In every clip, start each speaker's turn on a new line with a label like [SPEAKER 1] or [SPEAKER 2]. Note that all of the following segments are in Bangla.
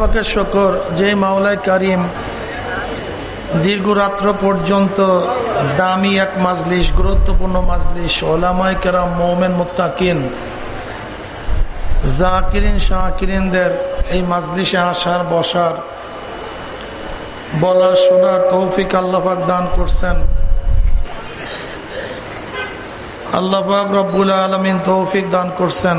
[SPEAKER 1] পাকের শকর যে মাওলায় কারিম দীর্ঘ রাত্র পর্যন্ত দামি এক মাজলিস গুরুত্বপূর্ণ মাজলিস ওলামায় কেরাম, মৌমেন মুত্তাকিন, জাকিরিন শাহকিরিনদের এই মাজলিসে আসার, বসার, বলার, শোনার তৌফিক আল্লাহাক দান করছেন। আল্লাহাক রব্বুল আলমিন তৌফিক দান করছেন।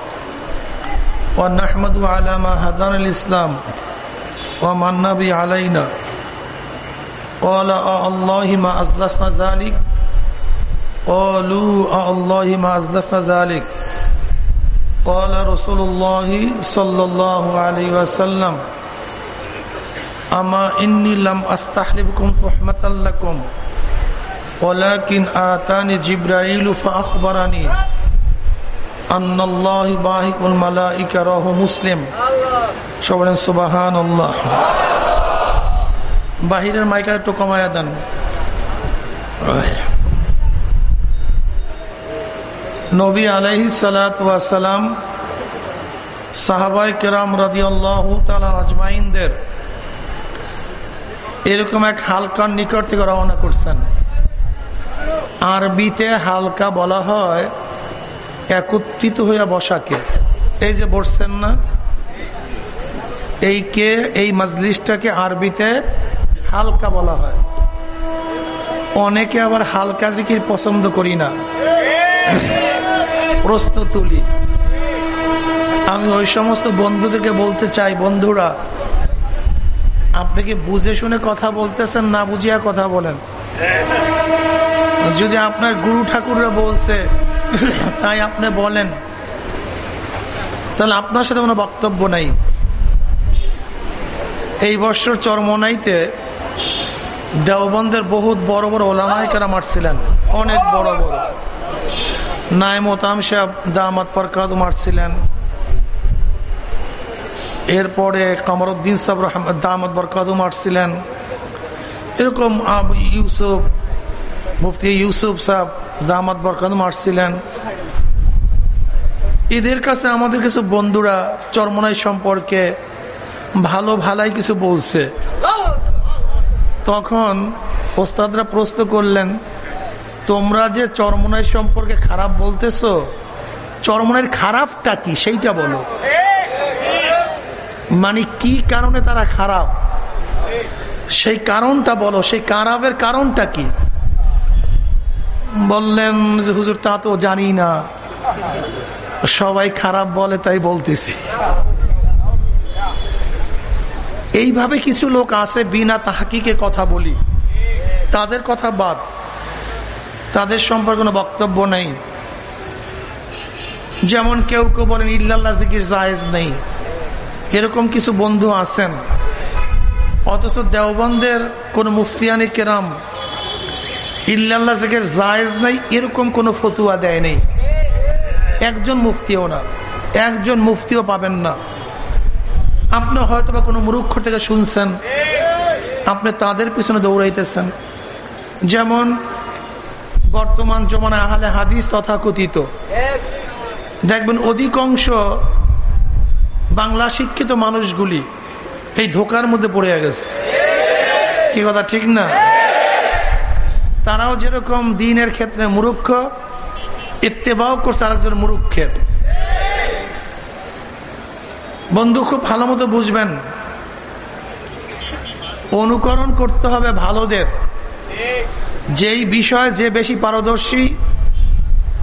[SPEAKER 1] ونحمد على ما هدانا الإسلام وما النبي علينا. قال آه الله ما أزلسنا ذلك. قالوا آه الله ما أزلسنا ذلك. قال رسول الله صلى الله عليه وسلم أما إني لم أستحلبكم تحمة لكم ولكن آتاني جبرائيل فأخبرني. মুসলিম। সবাই সুবাহান আল্লাহ বাহিরের মাইকার একটু কমায়া দেন। নবী আলহি সালাম সাহাবাই কেরাম রাজি আল্লাহ আজমাইনদের এরকম এক হালকার নিকট থেকে রওনা করছেন। আরবিতে হালকা বলা হয় একত্রিত হইয়া বসাকে এই যে বসছেন না? এই কে? এই মজলিসটাকে আরবিতে হালকা বলা হয়। অনেকে আবার হালকা জিকির পছন্দ করি না। প্রশ্ন তুলি। আমি ওই সমস্ত বন্ধুদেরকে বলতে চাই, বন্ধুরা, আপনি কি বুঝে শুনে কথা বলতেছেন, না বুঝিয়া কথা বলেন? যদি আপনার গুরু ঠাকুররা বলছে তাই আপনি বলেন। তাহলে আপনার সাথে কোনো বক্তব্য নাই। এই বছর চরমনাইতে দেওবন্দের বহুত বড় বড় ওলামাইকারা মারছিলেন অনেক বড় বড়। নাইমতাম সাহেব, দামাত পরকাদ মারছিলেন। এরপরে কামরুদ্দিন সাহেব দামাত বরকাদু মারছিলেন। এরকম ইউসুফ মুফতি ইউসুফ সাহেব দামাত বরকাদু মারছিলেন। এদের কাছে আমাদের কিছু বন্ধুরা চরমনাই সম্পর্কে ভালো ভালাই কিছু বলছে। তখন ওস্তাদরা প্রশ্ন করলেন, তোমরা যে চরমনাই সম্পর্কে খারাপ বলতেছ, চরমনাইয়ের খারাপটা কি? সেইটা বলো। মানে কি কারণে তারা খারাপ? সেই কারণটা বলো, সেই খারাপের কারণটা কি? বললেন যে, হুজুর, তা তো জানি না। সবাই খারাপ বলে তাই বলতেছি। এইভাবে কিছু লোক আছে, বিনা তাহাকিকে কথা বলি। তাদের কথা বাদ। তাদের সম্পর্কে কোনো বক্তব্য নেই। যেমন কেউ কেউ বলেন, ইল্লাল্লাহ, জিকির জায়েজ নেই। এরকম কিছু বন্ধু আছেন। অথচ দেওবন্দের কোন মুফতিয়ানি কেরাম ইল্লাল্লাহ জায়েজ নাই, এরকম কোন ফতুয়া দেয় নেই। একজন মুফতিও না, একজন মুফতিও পাবেন না। আপনি হয়তো বা কোনো মুরুক্ষ থেকে শুনছেন, আপনি তাদের পিছনে দৌড়াইতেছেন। যেমন, বর্তমান জমানা আহলে হাদিস তথা কথিত দেখবেন অধিকাংশ বাংলা শিক্ষিত মানুষগুলি এই ধোকার মধ্যে পড়ে গেছে। কি কথা, ঠিক না? তারাও যেরকম দিনের ক্ষেত্রে মুরুক্ষ, ইত্তেবাও করছে আরেকজন মুরুক্ষের। বন্ধু, খুব ভালো মতো বুঝবেন। অনুকরণ করতে হবে ভালোদের। যেই বিষয় যে বেশি পারদর্শী,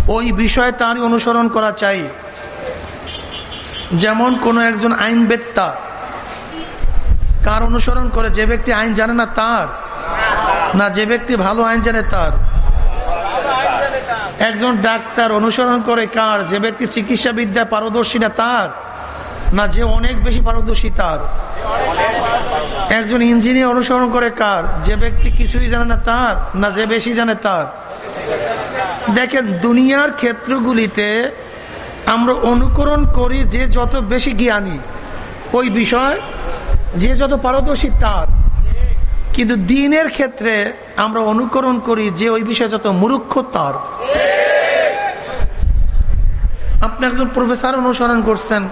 [SPEAKER 1] ওই বিষয়ে তারই অনুসরণ করা চাই। যেমন কোন একজন আইন বেত্তা কার অনুসরণ করে? যে ব্যক্তি আইন জানে না তার। না, যে ব্যক্তি ভালো আইন জানে তার। একজন ডাক্তার অনুসরণ করে কার, যে ব্যক্তি চিকিৎসা বিদ্যা পারদর্শী না তার, না যে অনেক বেশি পারদর্শী তার। একজন ইঞ্জিনিয়ার অনুসরণ করে কার, যে ব্যক্তি কিছুই জানে না তার, না যে বেশি জানে তার। দেখেন, দুনিয়ার ক্ষেত্রগুলিতে আমরা অনুকরণ করি যে যত বেশি জ্ঞানী, ওই বিষয় যে যত পারদর্শী তার। কিন্তু দিনের ক্ষেত্রে আমরা অনুকরণ করি যে ওই বিষয়ে যত মূর্খ তার আপনি একজন প্রফেসর অনুসরণ করছেন,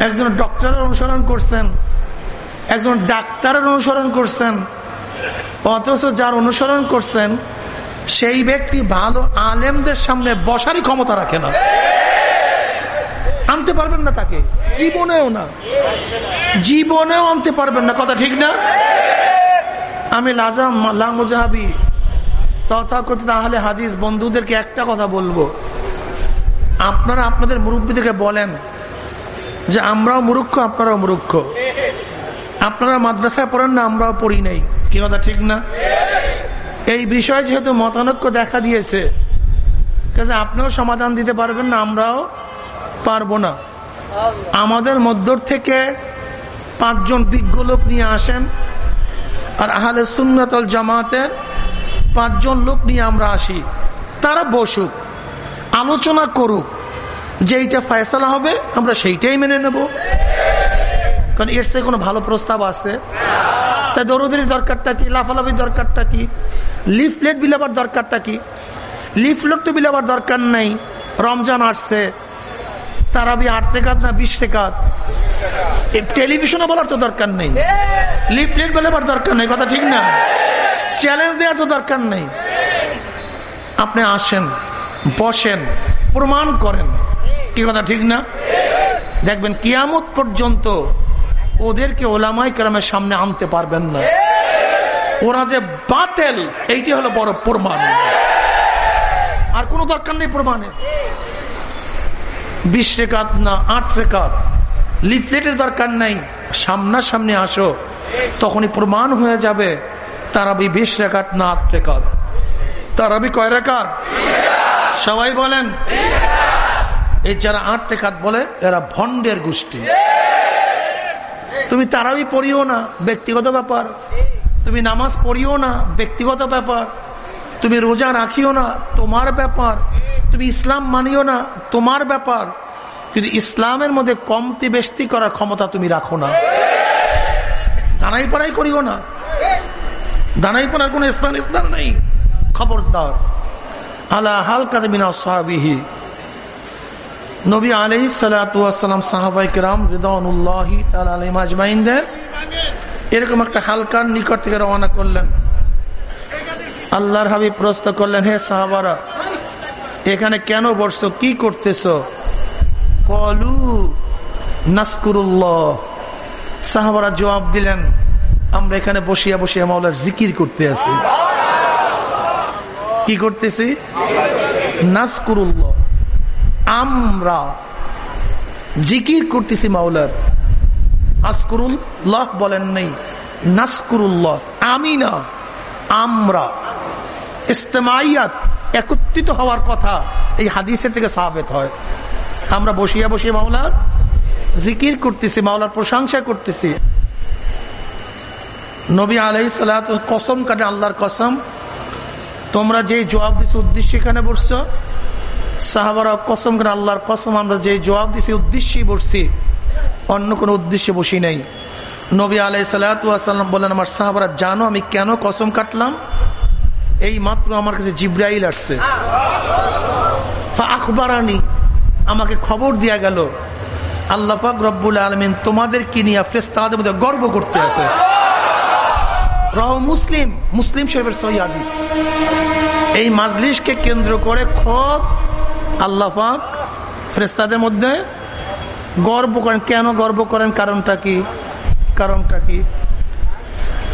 [SPEAKER 1] একজন ডক্টরের অনুসরণ করছেন, একজন ডাক্তারের অনুসরণ করছেন, অথচ যার অনুসরণ করছেন, সেই ব্যক্তি ভালো আলেমদের সামনে বসারই ক্ষমতা রাখে না। আনতে পারবেন না তাকে। জীবনেও না। জীবনেও আনতে পারবেন না। কথা ঠিক না? আমি লাজাম লামুজাহাবি তথাকথিত আহলে হাদিস বন্ধুদেরকে একটা কথা বলব। আপনারা আপনাদের মুরব্বীদেরকে বলেন যে আমরাও মুরুক্ষ, আপনারাও মুরুক্ষ। আপনারা মাদ্রাসায় পড়েন না, আমরাও পড়ি নাই। কি কথা, ঠিক না? এই বিষয়ে যেহেতু মতানৈক্য দেখা দিয়েছে, কাজে সমাধান দিতে পারবেন না, আমরাও পারব না। আমাদের মধ্য থেকে পাঁচজন বিজ্ঞ লোক নিয়ে আসেন। আর আহলে সুন্নাতল জামাতের পাঁচজন লোক নিয়ে আমরা আসি। তারা বসুক, আলোচনা করুক যেইটা ফয়সলা হবে, আমরা সেইটাই মেনে নেব। কারণ এর চেয়ে কোনো ভালো প্রস্তাব আছে। তাই দরদের দরকারটা কি? লাফালাফির দরকারটা কি? লিফলেট বিলাবার দরকারটা কি? লিফলেট তো বিলাবার দরকার নেই। রমজান আসছে, তারাবি আট টেকাত না বিশ টেকাত টেলিভিশনে বলার তো দরকার নেই। লিফলেট বেলাবার দরকার নেই, কথা ঠিক না। চ্যালেঞ্জ দেওয়ার তো দরকার নেই। আপনি আসেন, বসেন, প্রমাণ করেন। কি কথা ঠিক না? দেখবেন কিয়ামত পর্যন্ত ওদেরকে ওলামাই কেরামের সামনে আনতে পারবেন না। ওরা যে বাতেল, এইটি হলো বড় প্রমাণ। আর কোনো দরকার নেই প্রমাণের। বিশ রেখাত না, আট রেখাত। লিফলেটের দরকার নাই। সামনাসামনি আসো। তখনই প্রমাণ হয়ে যাবে, তারাবি বিশ রেখাত না আট রেখাত। তারাবি কয় রেখাত? সবাই বলেন। এই যারা আট রেখাত বলে, এরা ভণ্ডের গোষ্ঠী। তুমি তারাবি পড়িও না, ব্যক্তিগত ব্যাপার। তুমি নামাজ পড়িও না, ব্যক্তিগত ব্যাপার। তুমি রোজা রাখিও না, তোমার ব্যাপার। তুমি ইসলাম মানিও না, তোমার ব্যাপার। কিন্তু ইসলামের মধ্যে কমতি বেশতি করার ক্ষমতা তুমি রাখো না, দানাই পাড়াই করিও না। দানাই পাড়ার কোন স্থান স্থান নেই। খবরদার। আলা হালকা বিনা সাহাবিহি। নবী আলহি সালাম সাহাবাই কেরাম রিদানুল্লাহি আলিম আজমাইনদের এরকম একটা হালকার নিকট থেকে রওনা করলেন। আল্লাহর হাবিব প্রশ্ন করলেন, হে সাহাবারা, এখানে কেন বসছো? কি করতেছ? সাহাবারা জবাব দিলেন, আমরা এখানে বসিয়া বসিয়া মাওলার জিকির করতে আছি। কি করতেছি? নাসকুরুল্লাহ আমরা জিকির করতেছি মাওলার। আসকুরুল্লাহ বলেন নেই নাসকুরুল্লাহ আমি না, আমরা ইস্তেমাইয়াত একত্রিত হওয়ার কথা এই হাদিসের থেকে সাবেত হয়। আমরা বসিয়া বসিয়া মাওলার জিকির করতেছি, মাওলার প্রশংসা করতেছি। নবী আলাই কসম কাটে আল্লাহর কসম। তোমরা যে জবাব দিচ্ছ উদ্দেশ্যে এখানে বসছো সাহাবারা কসম করে আল্লাহর কসম, আমরা যে জবাব দিচ্ছি উদ্দেশ্যেই বসছি। অন্য কোনো উদ্দেশ্যে বসি নাই। নবী আলাই সাল্লাম বললেন, আমার সাহাবারা, জানো আমি কেন কসম কাটলাম? এই মাত্র আমার কাছে জিব্রাইল আসছে। আখবরানি আমাকে খবর দিয়া গেল আল্লাপাক রব্বুল আলমিন তোমাদের কি নিয়ে তাদের মধ্যে গর্ব করতে আছে। রহ মুসলিম মুসলিম শরীফের সহিদিস এই মাজলিসকে কেন্দ্র করে খোদ আল্লাহাক ফ্রেস্তাদের মধ্যে গর্ব করেন। কেন গর্ব করেন? কারণটা কি? কারণটা কি?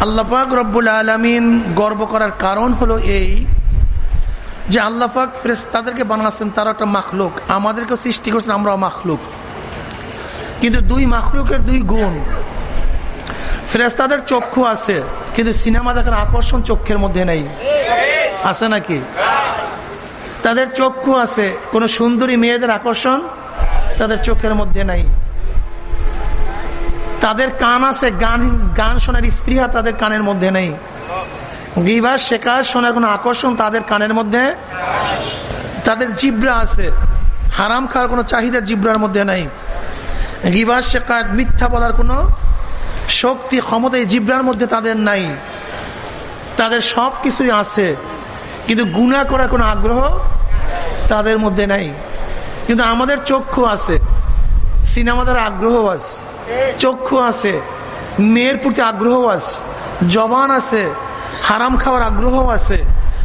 [SPEAKER 1] আল্লাপাক রব্বুল আলমিন গর্ব করার কারণ হলো এই যে আল্লাপাক তাদেরকে বানাচ্ছেন তারা একটা মাখলুক। আমাদেরকে সৃষ্টি করছেন, আমরাও মাখলুক। কিন্তু দুই মাখলুকের দুই গুণ। ফেরেস্তাদের চক্ষু আছে, কিন্তু সিনেমা দেখার আকর্ষণ চক্ষের মধ্যে নেই। আছে নাকি? তাদের চক্ষু আছে, কোন সুন্দরী মেয়েদের আকর্ষণ তাদের চোখের মধ্যে নাই। তাদের কান আছে, গান গান শোনার স্পৃহা তাদের কানের মধ্যে নেই। গিবাস শেখার শোনার কোন আকর্ষণ তাদের কানের মধ্যে? তাদের জিব্রা আছে। হারাম খাওয়ার কোন চাহিদা জিব্রার মধ্যে নাই। গিবাস শেখায় মিথ্যা বলার কোনো শক্তি, ক্ষমতা জিব্রার মধ্যে তাদের নাই। তাদের সব কিছুই আছে। কিন্তু গুণা করার কোনো আগ্রহ তাদের মধ্যে নাই। কিন্তু আমাদের চক্ষু আছে। সিনেমা দ্বারা আগ্রহ আছে। চক্ষু আছে। মেয়ের প্রতি আগ্রহ আছে। জবান আছে। হারাম খাওয়ার আগ্রহ আছে,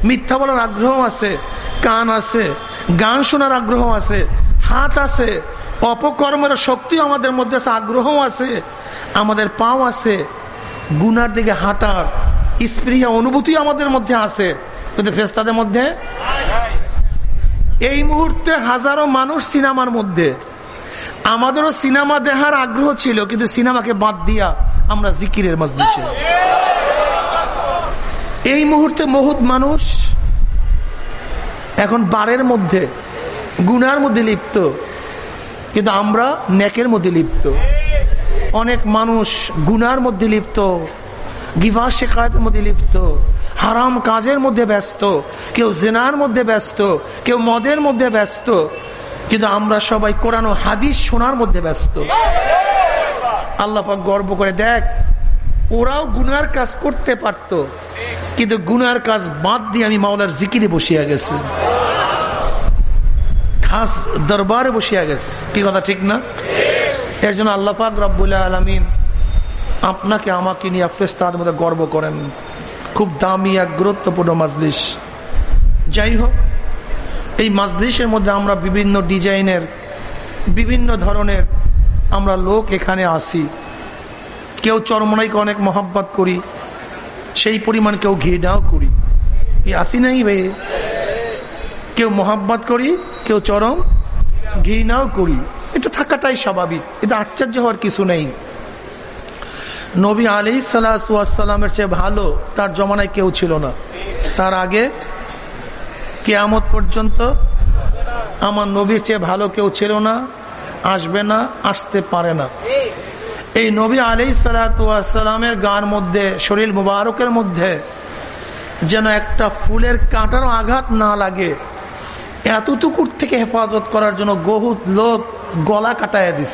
[SPEAKER 1] মিথ্যা বলার আগ্রহ আছে, কান আছে, গান শোনার আগ্রহ আছে, হাত আছে, অপকর্মের শক্তি আমাদের মধ্যে আছে আগ্রহ আছে, আমাদের পাও আছে, গুনার দিকে হাঁটার স্প্রিয়া অনুভূতি আমাদের মধ্যে আছে। কিন্তু ফেস্তাদের মধ্যে? এই মুহূর্তে হাজারো মানুষ সিনেমার মধ্যে। আমাদেরও সিনেমা দেখার আগ্রহ ছিল, কিন্তু সিনেমাকে বাদ দিয়া আমরা জিকিরের মজলিসে। এই মুহূর্তে বহুত মানুষ, এখন বারের মধ্যে, গুনার মধ্যে লিপ্ত। কিন্তু আমরা নেকের মধ্যে লিপ্ত। অনেক মানুষ গুনার মধ্যে লিপ্ত, গিভা শেখায়তের মধ্যে লিপ্ত, হারাম কাজের মধ্যে ব্যস্ত, কেউ জেনার মধ্যে ব্যস্ত, কেউ মদের মধ্যে ব্যস্ত। কিন্তু আমরা সবাই কোরআন হাদিস শোনার মধ্যে ব্যস্ত। আল্লাহ গর্ব করে দেখ ওরাও গুনার কাজ করতে পারত, কিন্তু গুনার কাজ বাদ দিয়ে আমি মাওলার জিকিরে বসিয়া গেছে। খাস দরবারে বসিয়া গেছে। কি কথা, ঠিক না? এর জন্য আল্লাহ পাক রব্বুল্লাহ আলমিন আপনাকে, আমাকে নিয়ে ফেস্তাদের মধ্যে গর্ব করেন। খুব দামি এক গুরুত্বপূর্ণ মাজলিস। যাই হোক, এই মাজলিসের মধ্যে আমরা বিভিন্ন ডিজাইনের, বিভিন্ন ধরনের আমরা লোক এখানে আসি। কেউ চরমনাইকে অনেক মহাব্বত করি, সেই পরিমাণ কেউ ঘেডাও করি। এই আসি নাই বে, কেউ মহাব্বত করি, কেউ চরম ঘৃণাও করি। এটা থাকাটাই স্বাভাবিক, এটা আশ্চর্য হওয়ার কিছু নেই। নবী আলী সাল্লামের চেয়ে ভালো তার জমানায় কেউ ছিল না। তার আগে কেয়ামত পর্যন্ত আমার নবীর চেয়ে ভালো কেউ ছিল না, আসবে না, আসতে পারে না। এই নবী আলী সালাতামের গান মধ্যে, শরীর মুবারকের মধ্যে যেন একটা ফুলের কাঁটারও আঘাত না লাগে, এতটুকুর থেকে হেফাজত করার জন্য বহুত লোক গলা কাটায় দিস,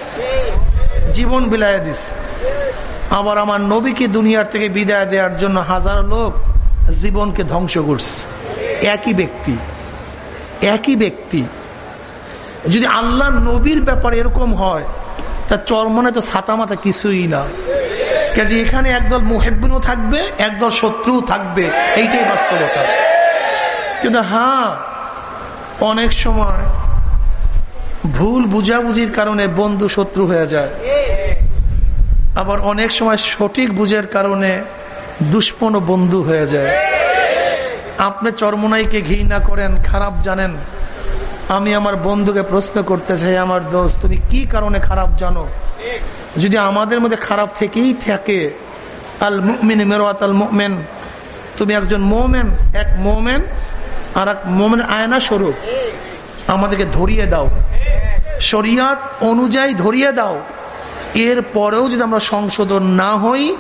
[SPEAKER 1] জীবন বিলায় দিস। আবার আমার নবীকে দুনিয়ার থেকে বিদায় দেওয়ার জন্য হাজার লোক জীবনকে ধ্বংস করছে। একই ব্যক্তি একই ব্যক্তি। যদি আল্লাহ নবীর ব্যাপারে এরকম হয় তার চরমনে তো ছাতা মাথা কিছুই না। কাজে এখানে একদল মুহেব্বিনও থাকবে, একদল শত্রুও থাকবে, এইটাই বাস্তবতা। কিন্তু হ্যাঁ অনেক সময় ভুল বুঝাবুঝির কারণে বন্ধু শত্রু হয়ে যায়। আবার অনেক সময় সঠিক বুঝের কারণে দুষ্পন বন্ধু হয়ে যায়। আপনি চরমনাইকে ঘৃণা করেন, খারাপ জানেন আমি আমার বন্ধুকে প্রশ্ন করতে চাই আমার দোষ তুমি কি কারণে খারাপ জানো? যদি আমাদের মধ্যে খারাপ থেকেই থাকে, আল মুমিন মেরোয়াত আল মোমেন তুমি একজন মোমেন, এক মোমেন আর এক মোমেন আয়না স্বরূপ, আমাদেরকে ধরিয়ে দাও। শরিয়াত অনুযায়ী ধরিয়ে দাও। এর পরেও যদি আমরা সংশোধন না হই,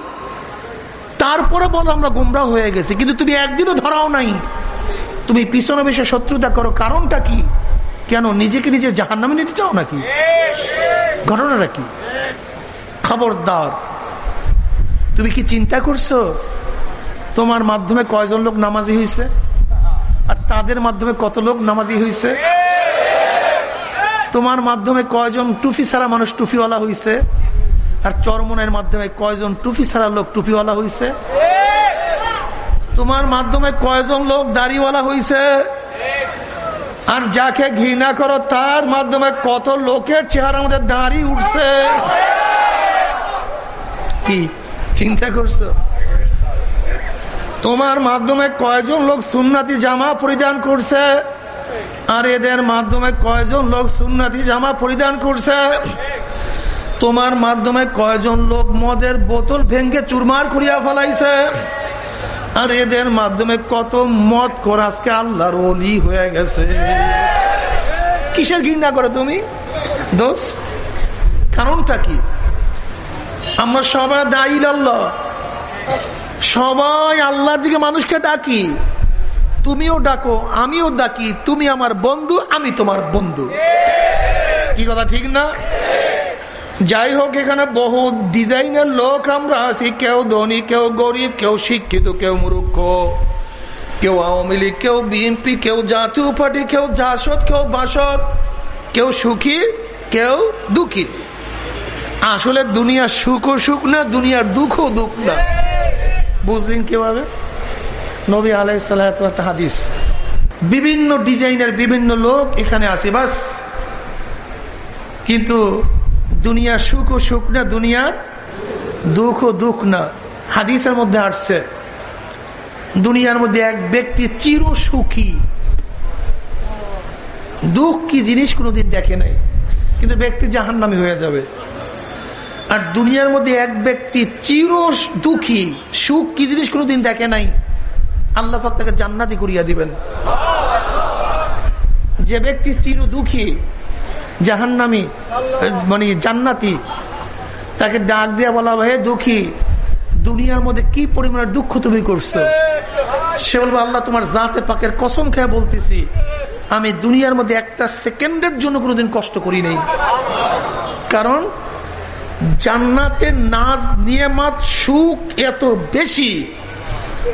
[SPEAKER 1] তারপরে বলো আমরা গুমরা হয়ে গেছি। কিন্তু তুমি একদিনও ধরাও নাই। তুমি পিছনে বেশে শত্রুতা করো। কারণটা কি? কেন নিজেকে নিজে জাহান নামে নিতে চাও নাকি? ঘটনাটা কি? খবরদার। তুমি কি চিন্তা করছ? তোমার মাধ্যমে কয়জন লোক নামাজি হয়েছে আর তাদের মাধ্যমে কত লোক নামাজি হয়েছে তোমার মাধ্যমে কয়জন টুফি ছাড়া মানুষ টুফিওয়ালা হয়েছে আর চরমনের মাধ্যমে কয়জন টুফি ছাড়া লোক টুপিওয়ালা হয়েছে তোমার মাধ্যমে কয়জন লোক দাড়িওয়ালা হয়েছে আর যাকে ঘৃণা করো, তার মাধ্যমে কত লোকের চেহারা মধ্যে দাঁড়িয়ে উঠছে। কি চিন্তা করছ? তোমার মাধ্যমে কয়জন লোক সুন্নাতি জামা পরিধান করছে? আর এদের মাধ্যমে কয়জন লোক সুন্নাতি জামা পরিধান করছে? তোমার মাধ্যমে কয়জন লোক মদের বোতল ভেঙ্গে চুরমার করিয়া ফেলাইছে? আর এদের মাধ্যমে কত মত কর, আজকে আল্লাহর অলি হয়ে গেছে। কিসের ঘৃণা করে তুমি? দোষ কারণটা কি? আমরা সবাই দায়ী আল্লাহ। সবাই আল্লাহর দিকে মানুষকে ডাকি। তুমিও ডাকো, আমিও ডাকি। তুমি আমার বন্ধু, আমি তোমার বন্ধু। কি কথা, ঠিক না? যাই হোক এখানে বহু ডিজাইনের লোক আমরা আছি। কেউ ধনী, কেউ গরিব, কেউ শিক্ষিত, কেউ মূর্খ, কেউ আওয়ামী লীগ, কেউ বিএনপি, কেউ জাতীয় পার্টি, কেউ জাসদ, কেউ বাসদ, কেউ সুখী, কেউ দুঃখী। আসলে দুনিয়ার সুখ সুখ না, দুনিয়ার দুঃখ দুঃখ না। বুঝলেন কীভাবে? নবী আলাই হাদিস। বিভিন্ন ডিজাইনের বিভিন্ন লোক এখানে আসে বাস। কিন্তু দুনিয়ার সুখ ও সুখ না দুনিয়ার দুঃখ ও দুঃখ না। হাদিসের মধ্যে আসছে, দুনিয়ার মধ্যে এক ব্যক্তি চির সুখী দুঃখ কি জিনিস কোনোদিন দেখে নাই, কিন্তু ব্যক্তি জাহান্নামি হয়ে যাবে। আর দুনিয়ার মধ্যে এক ব্যক্তি চির দুঃখী, সুখ কি জিনিস কোনোদিন দেখে নাই, আল্লাহ তাকে জান্নাতি করিয়া দিবেন। যে ব্যক্তি চির দুঃখী জাহান্নামি মানে জান্নাতি। তাকে ডাক দিয়া বলা হে দুঃখী, দুনিয়ার মধ্যে কি পরিমাণের দুঃখ তুমি করছ? সে বলব, আল্লাহ তোমার জাতে পাকের কসম খেয়ে বলতেছি, আমি দুনিয়ার মধ্যে একটা সেকেন্ডের জন্য কোনোদিন কষ্ট করি নেই। কারণ জান্নাতের নাচ নিয়ামাত সুখ এত বেশি,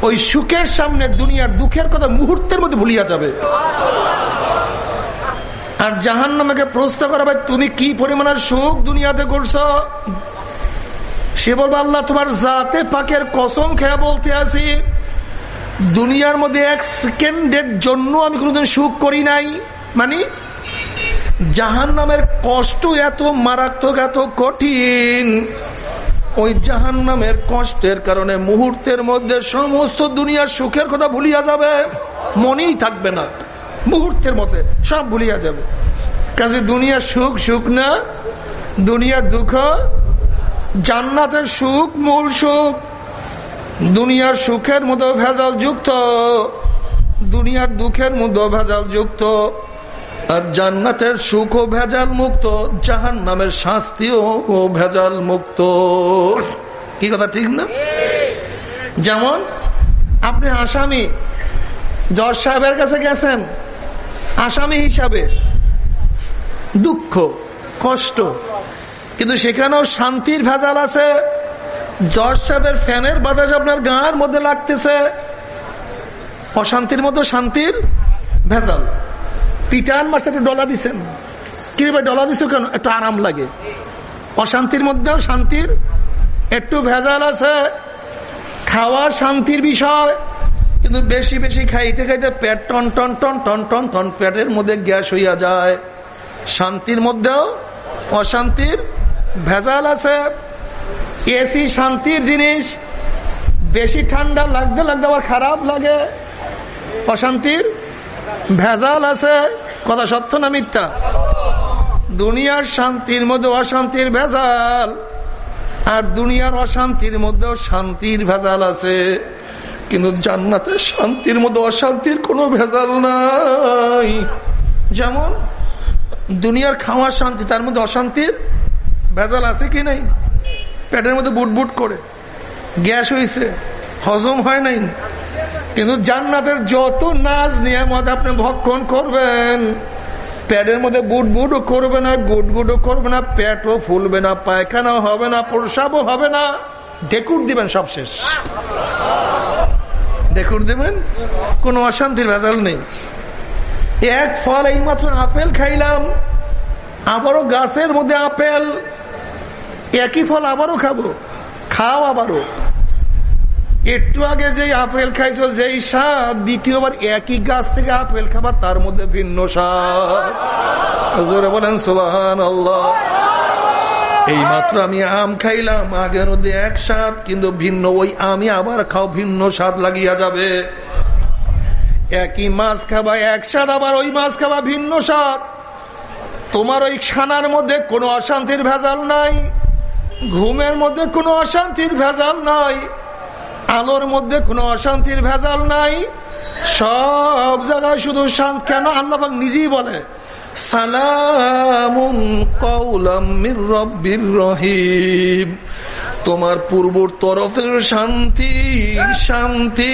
[SPEAKER 1] ওই সুখের সামনে দুনিয়ার দুঃখের কথা মুহূর্তের মধ্যে ভুলিয়া যাবে। আর জাহান নামাকে প্রশ্ন করা, ভাই, তুমি কি পরিমাণের সুখ দুনিয়াতে করছ? সে বলব, আল্লাহ তোমার জাতে পাকের কসম খেয়া বলতে আছি, দুনিয়ার মধ্যে এক সেকেন্ডের জন্য আমি কোনোদিন সুখ করি নাই। মানে জাহান নামের কষ্ট এত মারাত্মক, এত কঠিন। ওই জাহান নামের কষ্টের কারণে মুহূর্তের মধ্যে সমস্ত দুনিয়ার সুখের কথা ভুলিয়া যাবে, মনেই থাকবে না। মুহূর্তের মধ্যে সব ভুলিয়া যাবে। কাজে দুনিয়ার সুখ সুখ না দুনিয়ার দুঃখ, জান্নাতের সুখ, মূল সুখ, দুনিয়ার সুখের মতো ভেজাল যুক্ত, দুনিয়ার দুঃখের মধ্যে ভেজাল যুক্ত, আর জান্নাতের সুখ ও ভেজাল মুক্ত জাহান নামের শাস্তিও ও ভেজাল মুক্ত। কি কথা, ঠিক না? যেমন আপনি আসামি জজ সাহেবের কাছে গেছেন আসামি হিসাবে। দুঃখ, কষ্ট। কিন্তু সেখানেও শান্তির ভেজাল আছে। জজ সাহেবের ফ্যানের বাতাস আপনার গাঁর মধ্যে লাগতেছে। অশান্তির মতো শান্তির ভেজাল। পিটান মাসে একটু ডলা দিচ্ছেন কি ডলা দিচ্ছ কেন? একটু আরাম লাগে। অশান্তির মধ্যেও শান্তির একটু ভেজাল আছে। খাওয়ার শান্তির বিষয়। কিন্তু বেশি বেশি খাইতে খাইতে পেট টন টন টন টন টন টন পেটের মধ্যে গ্যাস হইয়া যায়। শান্তির মধ্যেও অশান্তির ভেজাল আছে। এসি শান্তির জিনিস। বেশি ঠান্ডা লাগতে লাগতে আবার খারাপ লাগে। অশান্তির ভেজাল আছে। কথা সত্য না মিথ্যা? দুনিয়ার শান্তির মধ্যে অশান্তির ভেজাল। আর দুনিয়ার অশান্তির মধ্যেও শান্তির ভেজাল আছে। কিন্তু জান্নাতের শান্তির মধ্যে অশান্তির কোনো ভেজাল নাই। যেমন দুনিয়ার খাওয়ার শান্তি, তার মধ্যে অশান্তির ভেজাল আছে কি নাই? পেটের মধ্যে বুট বুট করে, গ্যাস হয়েছে হজম হয় নাই। কিন্তু জান্নাতের যত নাচ নিয়ামত আপনি ভক্ষণ করবেন প্যাডের মধ্যে গুড গুডও করবে না গুট গুডও করবে না, পেটও ফুলবে না, পায়খানাও হবে না, প্রসাবও হবে না। ডেকুর দিবেন সব শেষ। ডেকুর দিবেন, কোনো অশান্তির ভেজাল নেই। এক ফল এই মাত্র আপেল খাইলাম, আবারও গাছের মধ্যে আপেল। একই ফল আবারও খাব, খাও আবারও। একটু আগে যে আপেল খাইছ, যেই স্বাদ, দ্বিতীয়বার একই গাছ থেকে আপেল খাবার তার মধ্যে ভিন্ন স্বাদ। বলেন সোবাহান আল্লাহ এই মাত্র আমি আম খাইলাম, আগের মধ্যে এক স্বাদ, কিন্তু ভিন্ন ওই আমি আবার খাও, ভিন্ন স্বাদ লাগিয়া যাবে। একই মাছ খাবা, এক স্বাদ, আবার ওই মাছ খাবা, ভিন্ন স্বাদ। তোমার ওই খানার মধ্যে কোনো অশান্তির ভেজাল নাই, ঘুমের মধ্যে কোনো অশান্তির ভেজাল নাই, আলোর মধ্যে কোনো অশান্তির ভেজাল নাই, সব জায়গায় শুধু শান্ত। কেন আল্লাহ নিজেই বলে সালামুন তোমার পূর্বর তরফের শান্তি শান্তি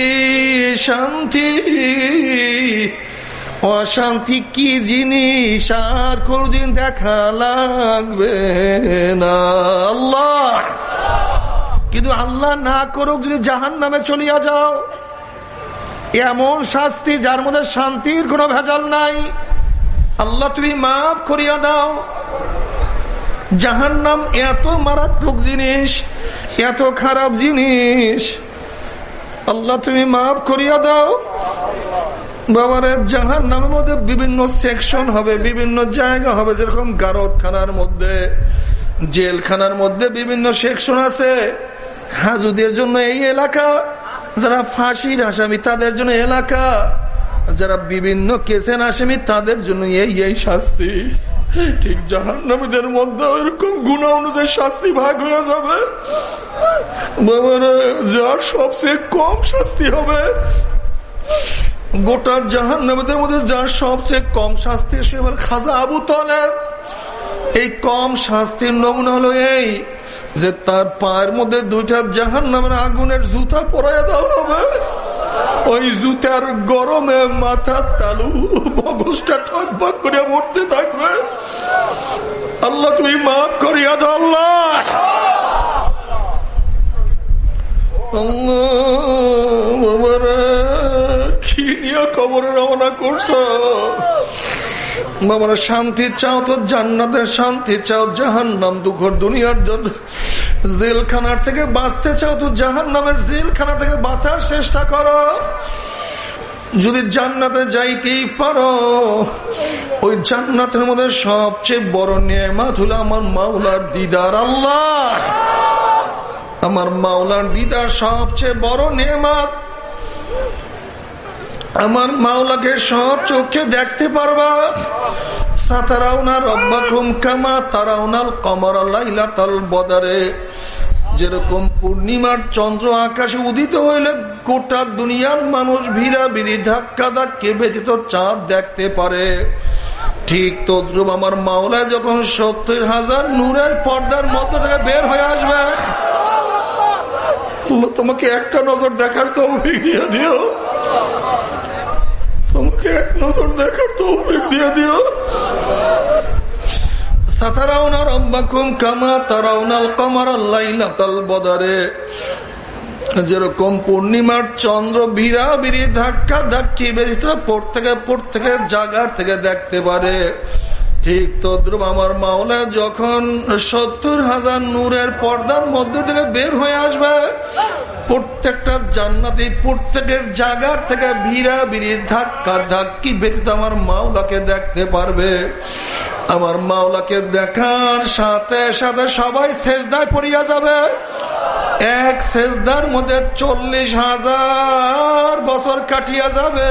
[SPEAKER 1] শান্তি। অশান্তি কি জিনিস? আর কোনদিন দেখা লাগবে না। আল্লাহ! কিন্তু আল্লাহ না করুক, যদি জাহান নামে চলিয়া যাও, এমন শাস্তি যার মধ্যে শান্তির কোনো ভেজাল নাই। আল্লাহ, তুমি মাফ করিয়া দাও। জাহান নাম এত মারাত্মক জিনিস, এত খারাপ জিনিস। আল্লাহ, তুমি মাফ করিয়া দাও। বাবারে জাহান নামের মধ্যে বিভিন্ন সেকশন হবে, বিভিন্ন জায়গা হবে, যেরকম গারদখানার মধ্যে, জেলখানার মধ্যে বিভিন্ন সেকশন আছে। হাজুদের জন্য এই এলাকা, যারা ফাঁসির আসামি, তাদের জন্য এলাকা। যারা বিভিন্ন কেসের আসামি তাদের জন্য এই এই শাস্তি। ঠিক জাহান্নামীদের মধ্যে ওইরকম গুণা অনুযায়ী শাস্তি ভাগ হয়ে যাবে। যার সবচেয়ে কম শাস্তি হবে। গোটা জাহান নামীদের মধ্যে যার সবচেয়ে কম শাস্তি, সে খাজা আবু তলের এই কম শাস্তির নমুনা হলো এই, যে তার পায়ের মধ্যে দুইটা জাহান নামের আগুনের জুতা পরাইয়া দেওয়া হবে। ওই জুতার গরমে মাথার তালু মগজটা ঠকবক করে মরতে থাকবে। আল্লাহ, তুমি মাফ করিয়া দাও কি নিয়ে রওনা করছ। বাবারা শান্তি চাও তো জান্নাতের শান্তি চাও জাহান নাম দুনিয়ার জন্য। জেলখানার থেকে বাঁচতে চাও তো জাহান নামের জেলখানা থেকে বাঁচার চেষ্টা করো। যদি জান্নাতে যাইতেই পারো, ওই জান্নাতের মধ্যে সবচেয়ে বড় নিয়ামাত হলো আমার মাওলার দিদার আল্লাহ। আমার মাওলার দিদার সবচেয়ে বড় নিয়ামাত। আমার মাওলাকে সব চোখে দেখতে পারবা। যেরকম পূর্ণিমার চন্দ্র আকাশে উদিত হইলে গোটা দুনিয়ার মানুষ ভিড়া বিধি ধাক্কা ধাক্কে ব্যতীত চাঁদ দেখতে পারে। ঠিক তদ্রুপ আমার মাওলা যখন সত্তর হাজার নূরের পর্দার মধ্য থেকে বের হয়ে আসবে তোমাকে একটা নজর দেখার তো দিও। নজর দেখার তো দিয়ে দিও। যেরকম পূর্ণিমার চন্দ্র বিরা বিড়ি ধাক্কা ধাক্কি বেরিত প্রত্যেকে প্রত্যেকের জায়গার থেকে দেখতে পারে। ঠিক তদ্রুপ আমার মাওলা যখন সত্তর হাজার নূরের পর্দার মধ্য থেকে বের হয়ে আসবে, প্রত্যেকটা জান্নাতি প্রত্যেকের জায়গার থেকে ভিড়া ভিড়ি ধাক্কা ধাক্কি ব্যতীত আমার মাওলাকে দেখতে পারবে। আমার মাওলাকে দেখার সাথে সাথে সবাই শেষদায় পড়িয়া যাবে। এক শেষদার মধ্যে চল্লিশ হাজার বছর কাটিয়া যাবে।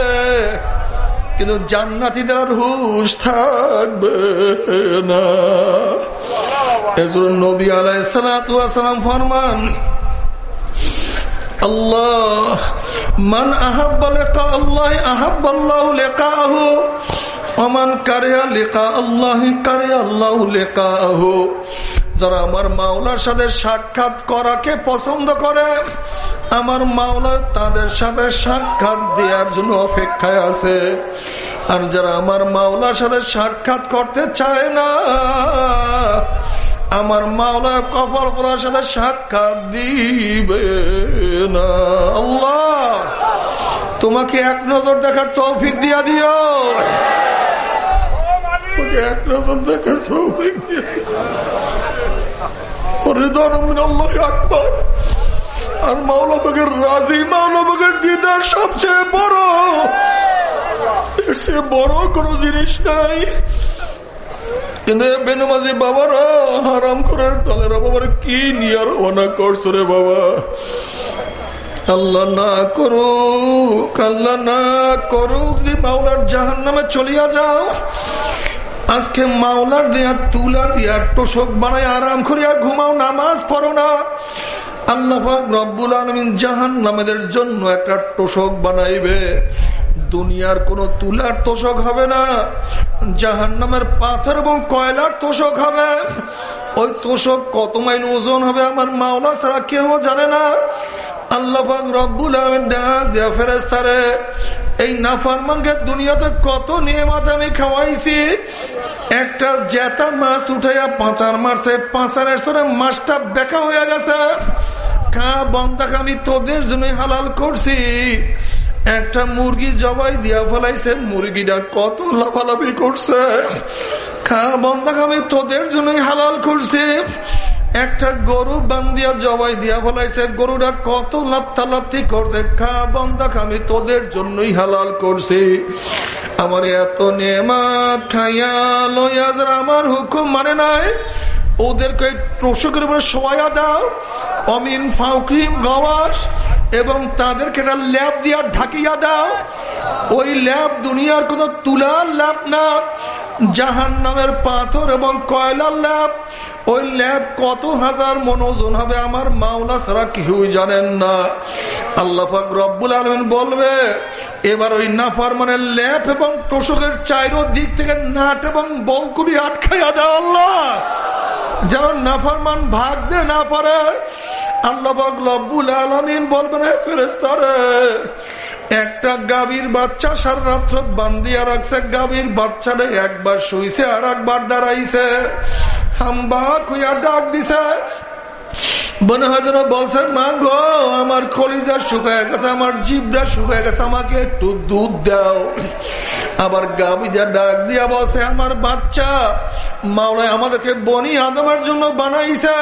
[SPEAKER 1] কিন্তু জান্নাতিদের হুশ থাকবে না। এর জন্য নবী আলাইসালাম ফরমান, আল্লাহ, মান আহাব্বা লেখা আল্লাহ আহাব্বাল্লাহ লেখাহু অমান কারে লেখা আল্লাহ কারে আল্লাহ লেখাহু যারা আমার মাওলার সাথে সাক্ষাৎ করাকে পছন্দ করে, আমার মাওলা তাদের সাথে সাক্ষাৎ দেওয়ার জন্য অপেক্ষায় আছে। আর যারা আমার মাওলার সাথে সাক্ষাৎ করতে চায় না, আমার মাওলা কপাল পড়ার সাথে সাক্ষাৎ দিবে না। আল্লাহ, তোমাকে এক নজর দেখার তৌফিক দিয়া দিও। এক নজর দেখার তৌফিক দিয়া আকবর। আর মাওলাবাগের রাজি মাওলাবাগের দিদার সবচেয়ে বড়। এর বড় কোনো জিনিস নাই। কিন্তু বেনমাজি বাবারা, হারাম করে দলের বাবার কি নিয়ে রওনা করছ রে বাবা? আল্লাহ না করুক, আল্লাহ না করুক যে মাওলার জাহান নামে চলিয়া যাও আজকে মাওলার দেয়া তুলা দিয়া টোসক বানায় আরাম করিয়া ঘুমাও, নামাজ পড়ো না। আল্লাহ রব্বুল আলমিন জাহান নামেদের জন্য একটা টোসক বানাইবে। দুনিয়ার কোন তুলার তোষক হবে না জাহান নামের পাথর এবং কয়লার তোষক হবে। ওই তোষক কত মাইল ওজন হবে আমার মাওলা ছাড়া কেউ জানে না। আল্লাহাক রব্বুল ফেরেস্তারে এই নাফারমানকে দুনিয়াতে কত নিয়মাত আমি খাওয়াইছি। একটা জেতা মাছ উঠাইয়া পাঁচার মারছে, পাঁচারের সরে মাছটা বেকা হয়ে গেছে। খা বন্দাকে আমি তোদের জন্য হালাল করছি। একটা মুরগি জবাই দিয়া ফেলাইছে, মুরগিটা কত লাফালাফি করছে। খা বন্ধা আমি তোদের জন্যই হালাল করছে। একটা গরু বান্দিয়া জবাই দিয়া ফলাইছে, গরুরা কত লাথি করছে, খা বন্দা খামি তোদের জন্যই হালাল করছি। আমার এত নেমাত খাইয়া লইয়া আমার হুকুম মানে নাই ওদেরকে টসকের উপরে সোয়া দাও। অমিন ফাউকিম গওয়াস এবং তাদেরকে একটা ল্যাব দিয়া ঢাকিয়া দাও। ওই ল্যাব দুনিয়ার কোন তুলার ল্যাব না জাহান নামের পাথর এবং কয়লার ল্যাব ওই ল্যাব কত হাজার মনোজন হবে আমার মাওলা ছাড়া কেউই জানেন না। আল্লাহাক রব্বুল আলমিন বলবে, এবার ওই নাফার মানে ল্যাব এবং টোষকের চাইরো দিক থেকে নাট এবং বলকুড়ি আটকাইয়া দেয় আল্লাহ। যেন নাফরমান ভাগ দে না পারে। আল্লাহ লব্বুল আলমিন বলবেন একটা গাভীর বাচ্চা সারা রাত্র বান্দিয়া রাখছে, গাভীর বাচ্চাটা একবার শুইছে আর একবার দাঁড়াইছে। হাম্বা খুইয়া ডাক দিছে। হয় যেন বলছে মা গো, আমার কলিজা শুকায় গেছে, আমার জিবরা শুকায় গেছে, আমাকে একটু দুধ দাও। আবার গাবিজা ডাক দিয়া বলছে, আমার বাচ্চা, মাওলায় আমাদেরকে বনি আদমের জন্য বানাইছে।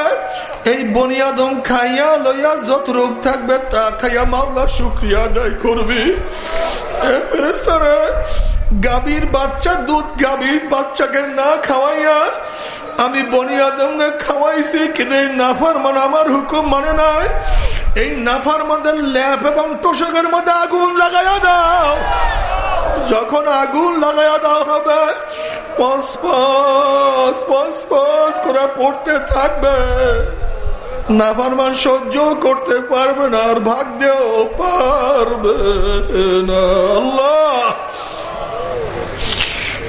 [SPEAKER 1] এই বনি আদম খাইয়া লইয়া যত রোগ থাকবে, তা খাইয়া মাওলা শুক্রিয়া আদায় করবি। গাভীর বাচ্চা দুধ, গাভীর বাচ্চাকে না খাওয়াইয়া আমি বনি আদমকে খাওয়াইছি, কিন্তু এই নাফার মানে আমার হুকুম মানে নাই। এই নাফার মধ্যে ল্যাপ এবং তোষকের মধ্যে আগুন লাগাইয়া দাও। যখন আগুন লাগাইয়া দাও হবে করে পড়তে থাকবে। নাফারমান সহ্য করতে পারবে না আর ভাগ ভাগ্যেও পারবে না। আল্লাহ!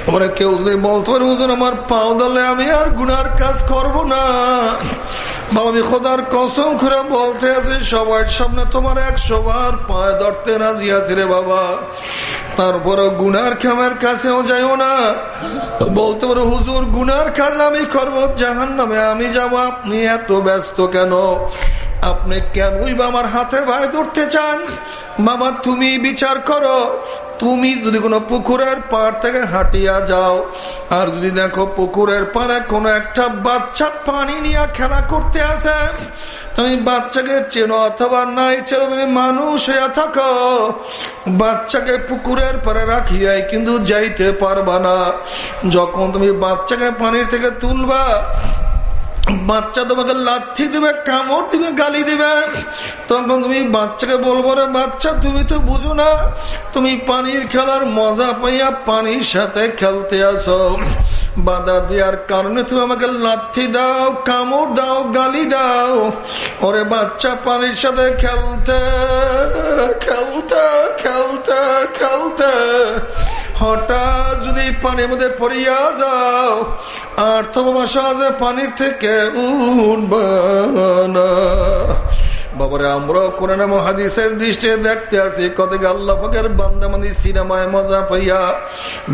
[SPEAKER 1] আমরা কেউ যদি বলতে পারে, হুজুর, আমার পাও দলে আমি আর গুনার কাজ করব না। আমি খোদার কসম করে বলতে আছি, সবার সামনে তোমার একশো বার পায়ে ধরতে রাজি আছি রে বাবা। তারপরে গুনার খামের কাছেও যাইও না। বলতে পারো, হুজুর, গুনার কাজ আমি করব জাহান নামে আমি যাব, আপনি এত ব্যস্ত কেন? আপনি কেনই বা আমার হাতে ভাই ধরতে চান? বাবা, তুমি বিচার করো। তুমি যদি কোনো পুকুরের পাড় থেকে হাঁটিয়া যাও, আর যদি দেখো পুকুরের পাড়ে কোনো একটা বাচ্চা পানি নিয়ে খেলা করতে আসে, তুমি বাচ্চাকে চেনো অথবা নাই, চেনো তুমি মানুষ হইয়া থাকো, বাচ্চাকে পুকুরের পরে রাখিয়াই কিন্তু যাইতে পারবা না। যখন তুমি বাচ্চাকে পানির থেকে তুলবা বাচ্চা তোমাকে লাথি দিবে, কামড় দিবে, গালি দিবে। তখন তুমি বাচ্চাকে বলব, রে বাচ্চা, তুমি তো বুঝো না, তুমি পানির খেলার মজা পাইয়া পানির সাথে খেলতে আসো। বাধা দেওয়ার কারণে তুমি আমাকে লাথি দাও, কামড় দাও, গালি দাও। ওরে বাচ্চা, পানির সাথে খেলতে খেলতে খেলতে খেলতে। হঠাৎ যদি পানির মধ্যে পড়িয়া যাও, আর তোমার সাজে পানির থেকে উঠবানা বাবারে, আমরাও কোরআন মহাদিসের দৃষ্টি দেখতে আছি কত আল্লাহ পাকের বান্দামানি সিনেমায় মজা পাইয়া,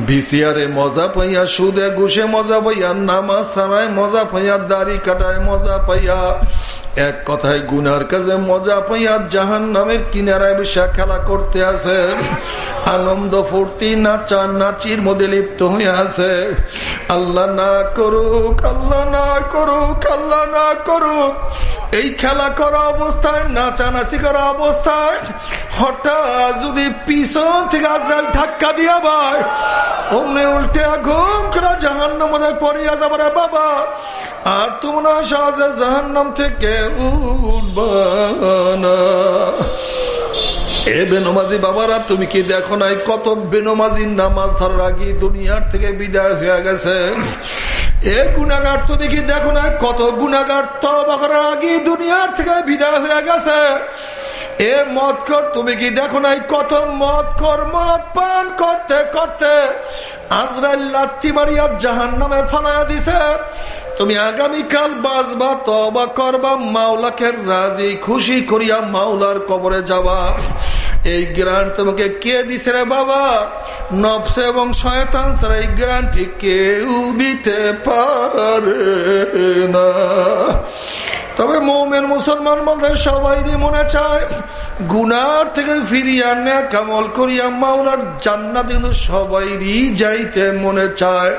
[SPEAKER 1] ভিসিআরে মজা পাইয়া, সুদে ঘুষে মজা পাইয়া, নামাজ সারায় মজা পাইয়া, দাড়ি কাটায় মজা পাইয়া এক কথায় গুনার কাজে মজা পাইয়া জাহান নামের কিনারায় বসে খেলা করতে আছে। আনন্দ ফুর্তি, নাচা নাচির মধ্যে লিপ্ত হয়ে আছে। আল্লাহ না করুক, আল্লাহ না করুক, আল্লাহ না করুক। এই খেলা করা অবস্থায়, নাচানাচি করা অবস্থায় হঠাৎ যদি পিছন থেকে আজরাল ধাক্কা দিয়া ভাই অমনি উল্টে ঘুম করে জাহান্নাম মধ্যে পড়িয়া যাবার বাবা। আর তোমরা সহজে জাহান্নাম থেকে এ বেনমাজি বাবারা, তুমি কি দেখো নাই কত বেনমাজির নামাজ ধরার আগে দুনিয়ার থেকে বিদায় হয়ে গেছে? এ গুণাগার তুমি কি দেখো না কত গুণাগার আগে দুনিয়ার থেকে বিদায় হয়ে গেছে? এ মদ কর তুমি কি দেখো নাই কত মদ কর মদ পান করতে করতে আজরাইল লাত্তি মারিয়া জাহান নামে ফালাইয়া দিছে? তুমি আগামীকাল বাজবা তবা করবা মাওলাকে রাজি, খুশি করিয়া মাওলার কবরে যাবা। এই গ্রান্ট তোমাকে কে দিছে রে বাবা? নবসে এবং শয়তান ছাড়া এই গ্রান্টটি কেউ দিতে পারে না। তবে মৌমের মুসলমান বলতে সবাই মনে চায়, গুনার থেকে ফিরিয়ে আনে, কামল করিয়া মাওলার জান্নাত কিন্তু সবাইরই যাইতে মনে চায়।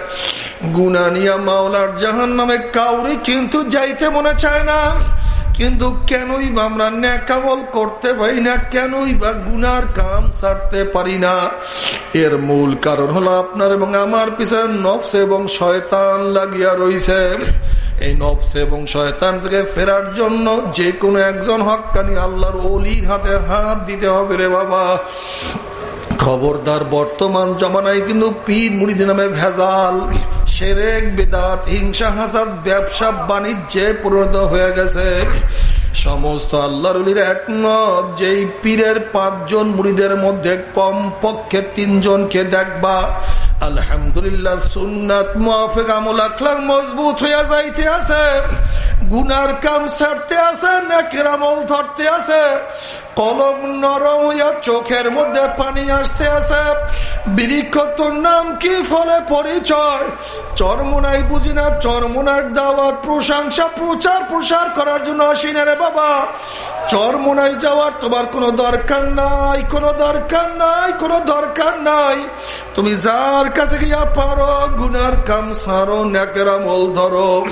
[SPEAKER 1] গুনা নিয়া মাওলার জাহান নামে কাউরি কিন্তু যাইতে মনে চায় না। কিন্তু কেনই বা আমরা ন্যাকামল করতে পারি না? কেনই বা গুনার কাম ছাড়তে পারি না? এর মূল কারণ হলো আপনার এবং আমার পিছনে নফস এবং শয়তান লাগিয়া রয়েছে এই নফস এবং শয়তান থেকে ফেরার জন্য যে কোনো একজন হকানি আল্লাহর অলির হাতে হাত দিতে হবে রে বাবা। খবরদার বর্তমান জমানায় কিন্তু পীর মুড়ি নামে ভেজাল। সেরেক বেদাত, হিংসা, হাসাদ, ব্যবসা, বাণিজ্যে পরিণত হয়ে গেছে। সমস্ত আল্লাহর একমত, যেই পীরের পাঁচজন মুড়িদের মধ্যে কম পক্ষে তিনজনকে দেখবা। আলহামদুলিল্লাহ, সুন্নাত মাফেক আমল আখলাক মজবুত হইয়া যাইতে আছে। গুনার কাম ছাড়তে আছে, নাকের আমল ধরতে আছে। কলম নরম হইয়া চোখের মধ্যে পানি আসতে আছে। বৃক্ষ তোর নাম কি ফলে পরিচয়? চরমুনাই বুঝি না, চরমুনার দাওয়াত, প্রশংসা, প্রচার, প্রসার করার জন্য আসি না রে বাবা। চরমুনাই যাওয়ার তোমার কোনো দরকার নাই, কোনো দরকার নাই, কোনো দরকার নাই। তুমি যার কাছে গিয়া পারো, গুনার কাম সারো, ন্যাকের আমল ধরো।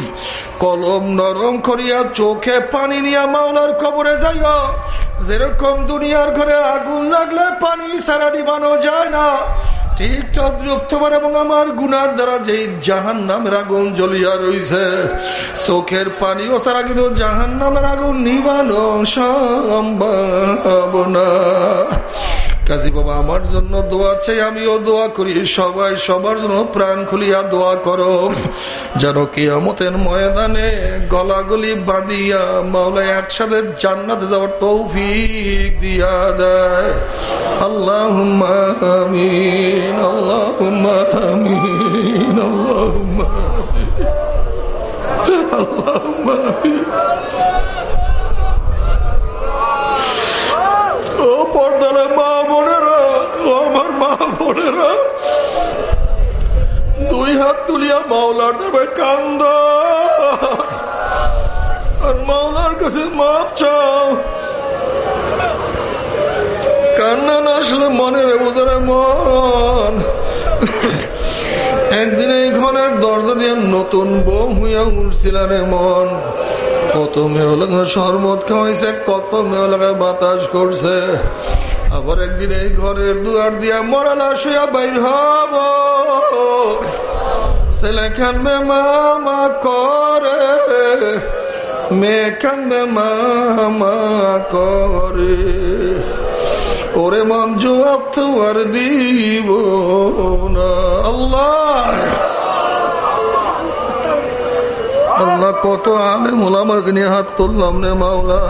[SPEAKER 1] কলম নরম করিয়া চোখে পানি নিয়া মাওলার কবরে যাইও। যেরকম দুনিয়ার ঘরে আগুন লাগলে পানি সারা নিবানো যায় না। ঠিক তদ্রুপ তোমার এবং আমার গুনার দ্বারা যে জাহান নামের আগুন জ্বলিয়া রইছে, চোখের পানি ও সারা কিন্তু জাহান নামের আগুন নিবানো সম্ভব না। কাজী বাবা, আমার জন্য দোয়া চাই, আমিও দোয়া করি। সবাই সবার জন্য প্রাণ খুলিয়া দোয়া করো। যেন কিয়ামতের ময়দানে গলাগলি বাঁধিয়া মাওলা একসাথে জান্নাতে যাওয়ার তৌফিক দিয়া দেয়। আল্লাহ আল্লাহ আমিন আল্লাহ ও পর্দারে মা বোনেরা আমার মা বোনেরা, দুই হাত তুলিয়া মাওলার দেবে কান্দ। আর মাওলার কাছে মাপ চাও। কান্না না আসলে মনের বোঝারে মন। একদিন এই ঘরের দরজা দিয়ে নতুন বউ হইয়া উঠছিল রে মন। কত মেয়ে লাগা শরবত খাওয়াইছে কত মেয়ে লাগা বাতাস করছে। আবার একদিন এই ঘরের দুয়ার দিয়া মরালা শুয়া বাইর হব। ছেলে খানবে মামা করে মেয়ে খানবে মামা করে। ওরে মন জবাব দিব না। আল্লাহ! আল্লাহ, কত আলে মোলামাকে নিয়ে হাত তুললাম রে মাওলা।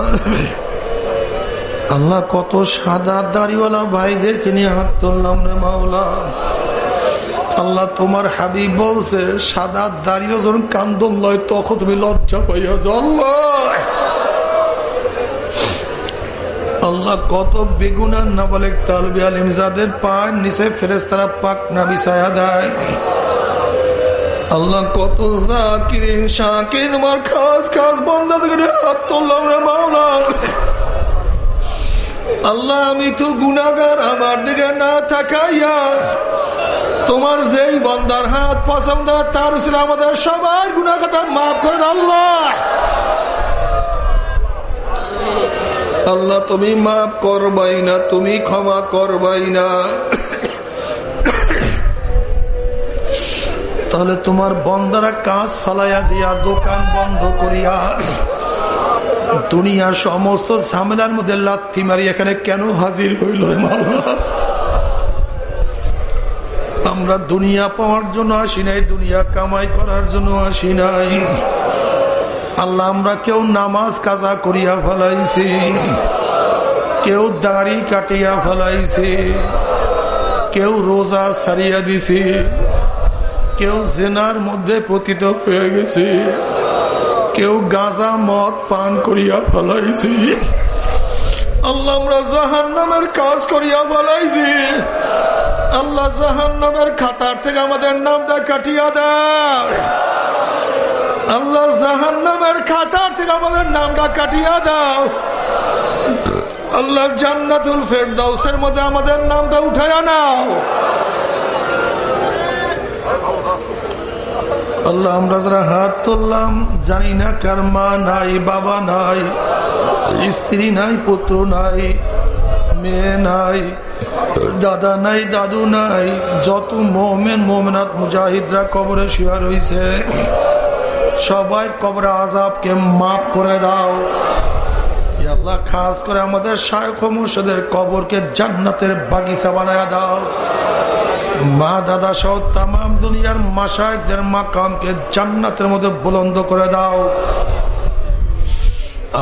[SPEAKER 1] আল্লাহ, কত সাদা দাড়িওয়ালা ভাইদেরকে নিয়ে হাত তুললাম রে মাওলা। আল্লাহ, তোমার হাবিব বলছে, সাদা দাঁড়িয়ে যখন কান্দন লয়, তখন তুমি লজ্জা পাইয়া আল্লাহ। আল্লাহ, কত বেগুনার না বলে তালবি আলিম যাদের পান নিচে ফেরেস তারা পাক না বিছায়া দেয়। আল্লাহ কত তোমার খাস খাস বন্ধা থেকে হাত তুললাম রে মাওলা। আল্লাহ, আমি তো গুনাগার আমার দিকে না থাকাইয়া তোমার যেই বন্দার হাত, পছন্দ, তার ছিল আমাদের সবার গুণা কথা মাফ করে আল্লাহ। আল্লাহ, তুমি মাফ করবাই না, তুমি ক্ষমা করবাই না। তাহলে তোমার বন্দারা কাজ ফালাইয়া দিয়া দোকান বন্ধ করিয়া দুনিয়ার সমস্ত ঝামেলার মধ্যে লাথি মারি এখানে কেন হাজির হইল আমরা দুনিয়া পাওয়ার জন্য আসি নাই, দুনিয়া কামাই করার জন্য আসি নাই। আল্লাহ, আমরা কেউ নামাজ কাজা করিয়া ফেলাইছি, কেউ দাড়ি কাটিয়া ফেলাইছি, কেউ রোজা সারিয়া দিছি। কেউ জেনার মধ্যে পতিত হয়ে গেছে। কেউ গাঁজা মদ পান করিয়া ফেলাইছি। আল্লাহ আমরা জাহান নামের কাজ করিয়া ফেলাইছি। আল্লাহ জাহান নামের খাতার থেকে আমাদের নামটা কাটিয়া দেয় আল্লাহ জাহান নামের খাতার থেকে আমাদের নামটা কাটিয়া দাও। আল্লাহ জান্নাতুল ফেরদাউসের মধ্যে আমাদের নামটা উঠাইয়া নাও। আল্লাহ, আমরা যারা হাত তুললাম, জানি না কার মা নাই, বাবা নাই, স্ত্রী নাই, পুত্র নাই, মেয়ে নাই, দাদা নাই, দাদু নাই, যত মোমেন, মোমেনাত মুজাহিদরা কবরে শিয়া রয়েছে সবাই কবরে আজাবকে মাফ করে দাও। আল্লাহ, খাস করে আমাদের শায়খ মুর্শিদের কবরকে জান্নাতের বাগিচা বানায় দাও। মা দাদা সহ তাম দুনিয়ার মাসায়কদের মাকামকে জান্নাতের মধ্যে বুলন্দ করে দাও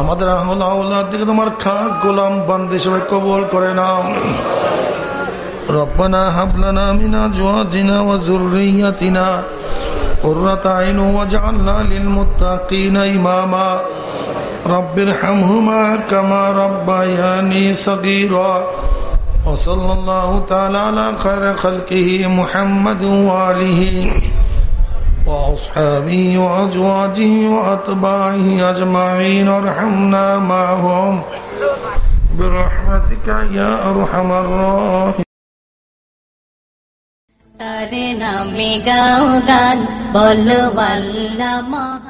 [SPEAKER 1] আমাদের আহ্লাদ দিকে তোমার খাস গোলাম বান্ধ হিসেবে কবল করে নাও ربنا هب لنا من ازواجنا وذرياتنا قرة عين واجعلنا للمتقين اماما رب ارحمهما كما ربياني صغيرا وصلى الله تعالى على خير خلقه محمد وآله وأصحابه وأزواجه وأتباعه أجمعين وارحمنا معهم برحمتك يا أرحم الراحمين
[SPEAKER 2] তারে নামে গাও গান বল মহা